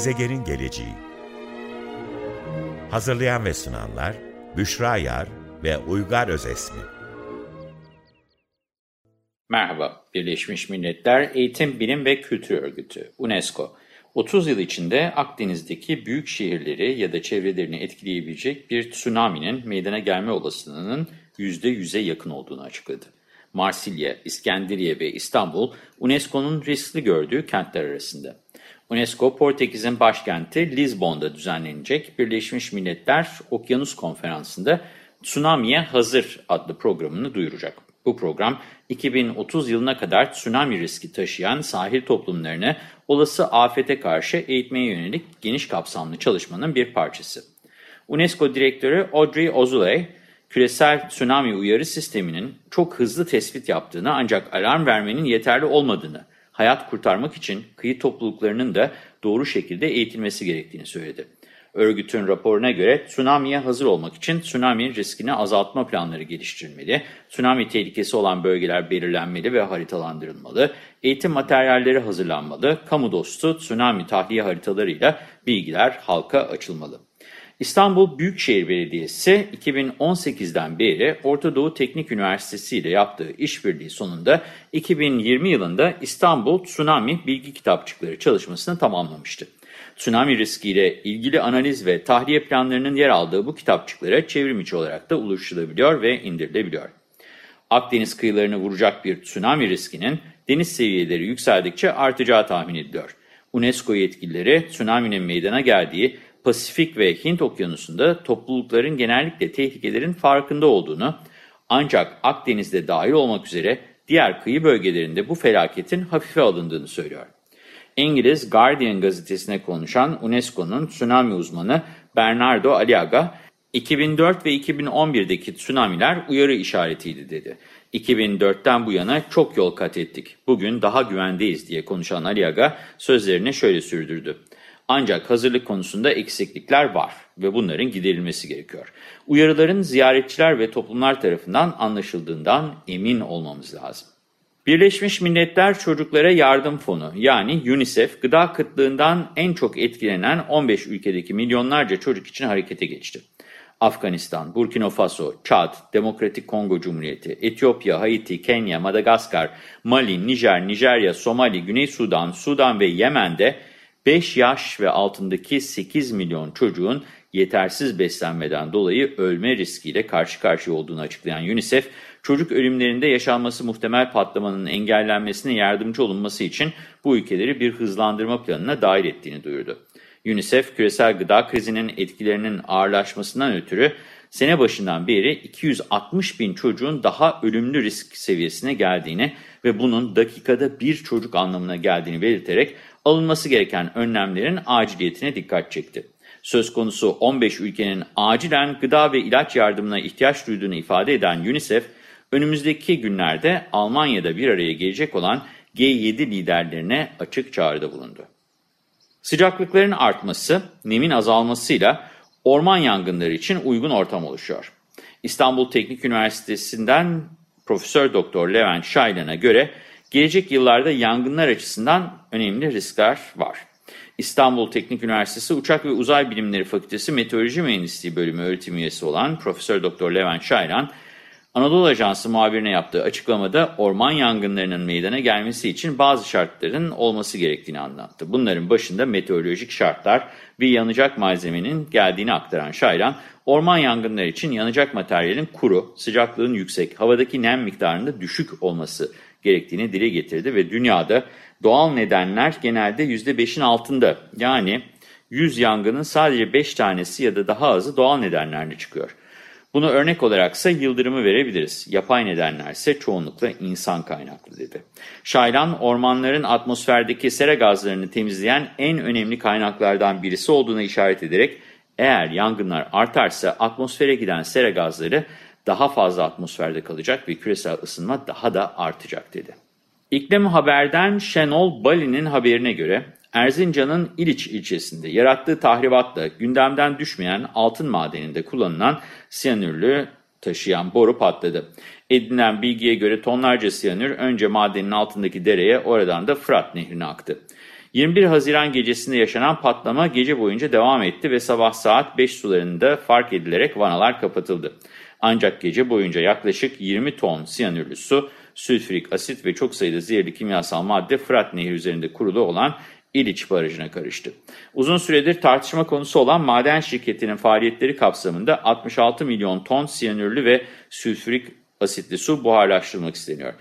Gezegenin Geleceği Hazırlayan ve sunanlar Büşra Yar ve Uygar Özesmi Merhaba, Birleşmiş Milletler Eğitim, Bilim ve Kültür Örgütü, UNESCO, 30 yıl içinde Akdeniz'deki büyük şehirleri ya da çevrelerini etkileyebilecek bir tsunami'nin meydana gelme olasılığının %100'e yakın olduğunu açıkladı. Marsilya, İskenderiye ve İstanbul, UNESCO'nun riskli gördüğü kentler arasında. UNESCO, Portekiz'in başkenti Lisbon'da düzenlenecek Birleşmiş Milletler Okyanus Konferansı'nda Tsunami'ye Hazır adlı programını duyuracak. Bu program 2030 yılına kadar tsunami riski taşıyan sahil toplumlarını olası afete karşı eğitmeye yönelik geniş kapsamlı çalışmanın bir parçası. UNESCO Direktörü Audrey Azoulay, küresel tsunami uyarı sisteminin çok hızlı tespit yaptığını ancak alarm vermenin yeterli olmadığını, hayat kurtarmak için kıyı topluluklarının da doğru şekilde eğitilmesi gerektiğini söyledi. Örgütün raporuna göre tsunami'ye hazır olmak için tsunami riskini azaltma planları geliştirilmeli, tsunami tehlikesi olan bölgeler belirlenmeli ve haritalandırılmalı, eğitim materyalleri hazırlanmalı, kamu dostu tsunami tahliye haritalarıyla bilgiler halka açılmalı. İstanbul Büyükşehir Belediyesi 2018'den beri Orta Doğu Teknik Üniversitesi ile yaptığı işbirliği sonunda 2020 yılında İstanbul Tsunami Bilgi Kitapçıkları çalışmasını tamamlamıştı. Tsunami riskiyle ilgili analiz ve tahliye planlarının yer aldığı bu kitapçıklara çevrim içi olarak da ulaşılabiliyor ve indirilebiliyor. Akdeniz kıyılarını vuracak bir tsunami riskinin deniz seviyeleri yükseldikçe artacağı tahmin ediliyor. UNESCO yetkilileri tsunami'nin meydana geldiği Pasifik ve Hint okyanusunda toplulukların genellikle tehlikelerin farkında olduğunu ancak Akdeniz'de dahil olmak üzere diğer kıyı bölgelerinde bu felaketin hafife alındığını söylüyor. İngiliz Guardian gazetesine konuşan UNESCO'nun tsunami uzmanı Bernardo Aliaga, 2004 ve 2011'deki tsunamiler uyarı işaretiydi dedi. 2004'ten bu yana çok yol kat ettik. Bugün daha güvendeyiz diye konuşan Aliaga sözlerine şöyle sürdürdü. Ancak hazırlık konusunda eksiklikler var ve bunların giderilmesi gerekiyor. Uyarıların ziyaretçiler ve toplumlar tarafından anlaşıldığından emin olmamız lazım. Birleşmiş Milletler Çocuklara Yardım Fonu yani UNICEF gıda kıtlığından en çok etkilenen 15 ülkedeki milyonlarca çocuk için harekete geçti. Afganistan, Burkina Faso, Çad, Demokratik Kongo Cumhuriyeti, Etiyopya, Haiti, Kenya, Madagaskar, Mali, Nijer, Nijerya, Somali, Güney Sudan, Sudan ve Yemen'de 5 yaş ve altındaki 8 milyon çocuğun yetersiz beslenmeden dolayı ölme riskiyle karşı karşıya olduğunu açıklayan UNICEF, çocuk ölümlerinde yaşanması muhtemel patlamanın engellenmesine yardımcı olunması için bu ülkeleri bir hızlandırma planına dahil ettiğini duyurdu. UNICEF, küresel gıda krizinin etkilerinin ağırlaşmasından ötürü sene başından beri 260 bin çocuğun daha ölümlü risk seviyesine geldiğini ve bunun dakikada bir çocuk anlamına geldiğini belirterek alınması gereken önlemlerin aciliyetine dikkat çekti. Söz konusu 15 ülkenin acilen gıda ve ilaç yardımına ihtiyaç duyduğunu ifade eden UNICEF, önümüzdeki günlerde Almanya'da bir araya gelecek olan G7 liderlerine açık çağrıda bulundu. Sıcaklıkların artması, nemin azalmasıyla orman yangınları için uygun ortam oluşuyor. İstanbul Teknik Üniversitesi'nden Profesör Doktor Levent Şaylan'a göre gelecek yıllarda yangınlar açısından önemli riskler var. İstanbul Teknik Üniversitesi Uçak ve Uzay Bilimleri Fakültesi Meteoroloji Mühendisliği Bölümü öğretim üyesi olan Profesör Doktor Levent Şaylan, Anadolu Ajansı muhabirine yaptığı açıklamada orman yangınlarının meydana gelmesi için bazı şartların olması gerektiğini anlattı. Bunların başında meteorolojik şartlar ve yanacak malzemenin geldiğini aktaran Şaylan, orman yangınları için yanacak materyalin kuru, sıcaklığın yüksek, havadaki nem miktarında düşük olması gerektiğini dile getirdi ve dünyada doğal nedenler genelde %5'in altında yani 100 yangının sadece 5 tanesi ya da daha azı doğal nedenlerle çıkıyor. Bunu örnek olaraksa yıldırımı verebiliriz. Yapay nedenler ise çoğunlukla insan kaynaklı dedi. Şaylan ormanların atmosferdeki sera gazlarını temizleyen en önemli kaynaklardan birisi olduğuna işaret ederek eğer yangınlar artarsa atmosfere giden sera gazları daha fazla atmosferde kalacak ve küresel ısınma daha da artacak dedi. İklim Haber'den Şenol Bali'nin haberine göre Erzincan'ın İliç ilçesinde yarattığı tahribatla gündemden düşmeyen altın madeninde kullanılan siyanürlü taşıyan boru patladı. Edinilen bilgiye göre tonlarca siyanür önce madenin altındaki dereye oradan da Fırat nehrine aktı. 21 Haziran gecesinde yaşanan patlama gece boyunca devam etti ve sabah saat 5 sularında fark edilerek vanalar kapatıldı. Ancak gece boyunca yaklaşık 20 ton siyanürlü su, sülfürik asit ve çok sayıda zehirli kimyasal madde Fırat Nehri üzerinde kurulu olan İliç Barajı'na karıştı. Uzun süredir tartışma konusu olan maden şirketinin faaliyetleri kapsamında 66 milyon ton siyanürlü ve sülfürik asitli su buharlaştırılmak isteniyor.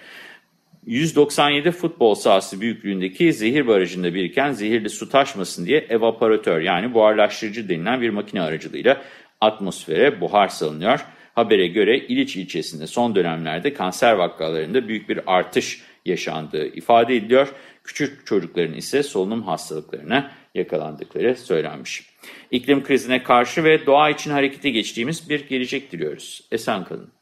197 futbol sahası büyüklüğündeki zehir barajında biriken zehirli su taşmasın diye evaporatör yani buharlaştırıcı denilen bir makine aracılığıyla atmosfere buhar salınıyor. Habere göre İliç ilçesinde son dönemlerde kanser vakalarında büyük bir artış yaşandığı ifade ediliyor. Küçük çocukların ise solunum hastalıklarına yakalandıkları söylenmiş. İklim krizine karşı ve doğa için harekete geçtiğimiz bir gelecek diliyoruz. Esen kalın.